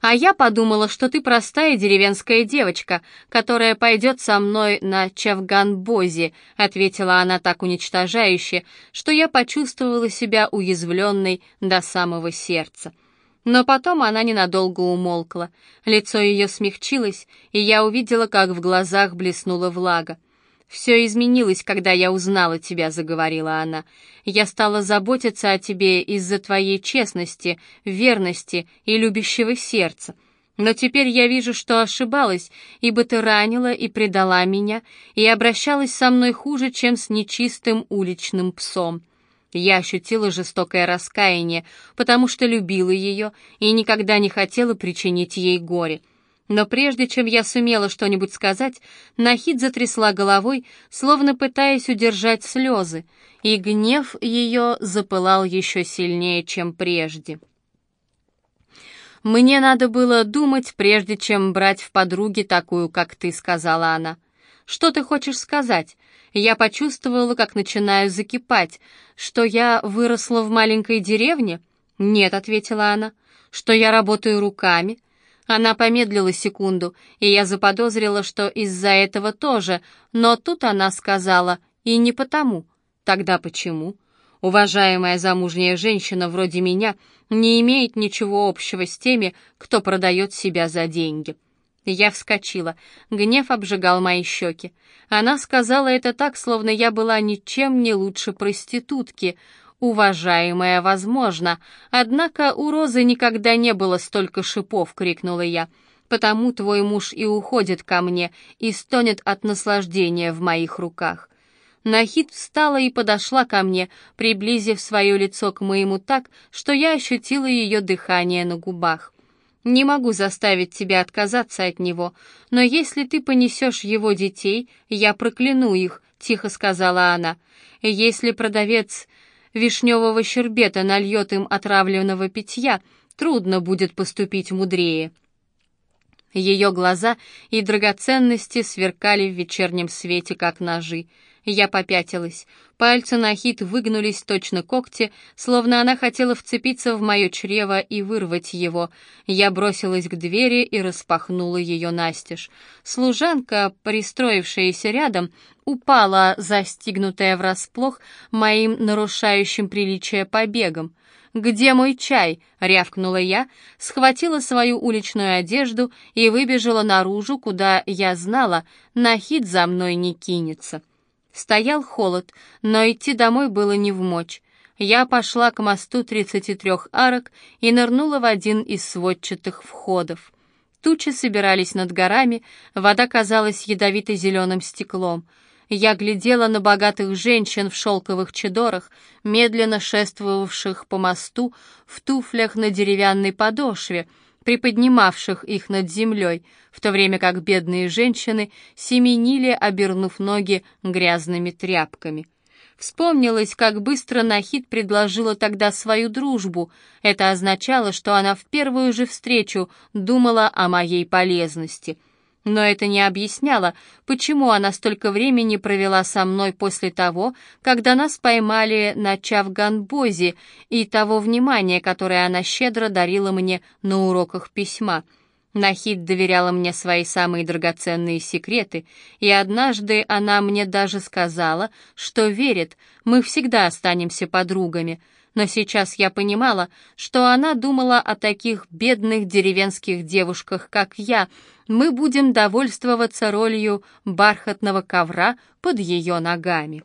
«А я подумала, что ты простая деревенская девочка, которая пойдет со мной на Чавганбози», ответила она так уничтожающе, что я почувствовала себя уязвленной до самого сердца. Но потом она ненадолго умолкла. Лицо ее смягчилось, и я увидела, как в глазах блеснула влага. «Все изменилось, когда я узнала тебя», — заговорила она. «Я стала заботиться о тебе из-за твоей честности, верности и любящего сердца. Но теперь я вижу, что ошибалась, ибо ты ранила и предала меня, и обращалась со мной хуже, чем с нечистым уличным псом». Я ощутила жестокое раскаяние, потому что любила ее и никогда не хотела причинить ей горе. Но прежде чем я сумела что-нибудь сказать, Нахид затрясла головой, словно пытаясь удержать слезы, и гнев ее запылал еще сильнее, чем прежде. «Мне надо было думать, прежде чем брать в подруги такую, как ты», — сказала она. «Что ты хочешь сказать?» Я почувствовала, как начинаю закипать. «Что я выросла в маленькой деревне?» «Нет», — ответила она. «Что я работаю руками?» Она помедлила секунду, и я заподозрила, что из-за этого тоже, но тут она сказала «и не потому». Тогда почему? Уважаемая замужняя женщина вроде меня не имеет ничего общего с теми, кто продает себя за деньги. Я вскочила. Гнев обжигал мои щеки. Она сказала это так, словно я была ничем не лучше проститутки — «Уважаемая, возможно. Однако у Розы никогда не было столько шипов», — крикнула я. «Потому твой муж и уходит ко мне и стонет от наслаждения в моих руках». Нахид встала и подошла ко мне, приблизив свое лицо к моему так, что я ощутила ее дыхание на губах. «Не могу заставить тебя отказаться от него, но если ты понесешь его детей, я прокляну их», — тихо сказала она. «Если продавец вишневого щербета нальет им отравленного питья, трудно будет поступить мудрее. Ее глаза и драгоценности сверкали в вечернем свете, как ножи. Я попятилась. Пальцы Нахид выгнулись точно когти, словно она хотела вцепиться в мое чрево и вырвать его. Я бросилась к двери и распахнула ее настежь. Служанка, пристроившаяся рядом, упала, застигнутая врасплох моим нарушающим приличие побегом. «Где мой чай?» — рявкнула я, схватила свою уличную одежду и выбежала наружу, куда я знала, Нахид за мной не кинется. Стоял холод, но идти домой было не в мочь. Я пошла к мосту 33 арок и нырнула в один из сводчатых входов. Тучи собирались над горами, вода казалась ядовито-зеленым стеклом. Я глядела на богатых женщин в шелковых чедорах, медленно шествовавших по мосту в туфлях на деревянной подошве — приподнимавших их над землей, в то время как бедные женщины семенили, обернув ноги грязными тряпками. Вспомнилось, как быстро Нахид предложила тогда свою дружбу. Это означало, что она в первую же встречу думала о моей полезности — но это не объясняло, почему она столько времени провела со мной после того, когда нас поймали на Чавганбозе и того внимания, которое она щедро дарила мне на уроках письма. Нахид доверяла мне свои самые драгоценные секреты, и однажды она мне даже сказала, что верит, мы всегда останемся подругами — но сейчас я понимала, что она думала о таких бедных деревенских девушках, как я. Мы будем довольствоваться ролью бархатного ковра под ее ногами.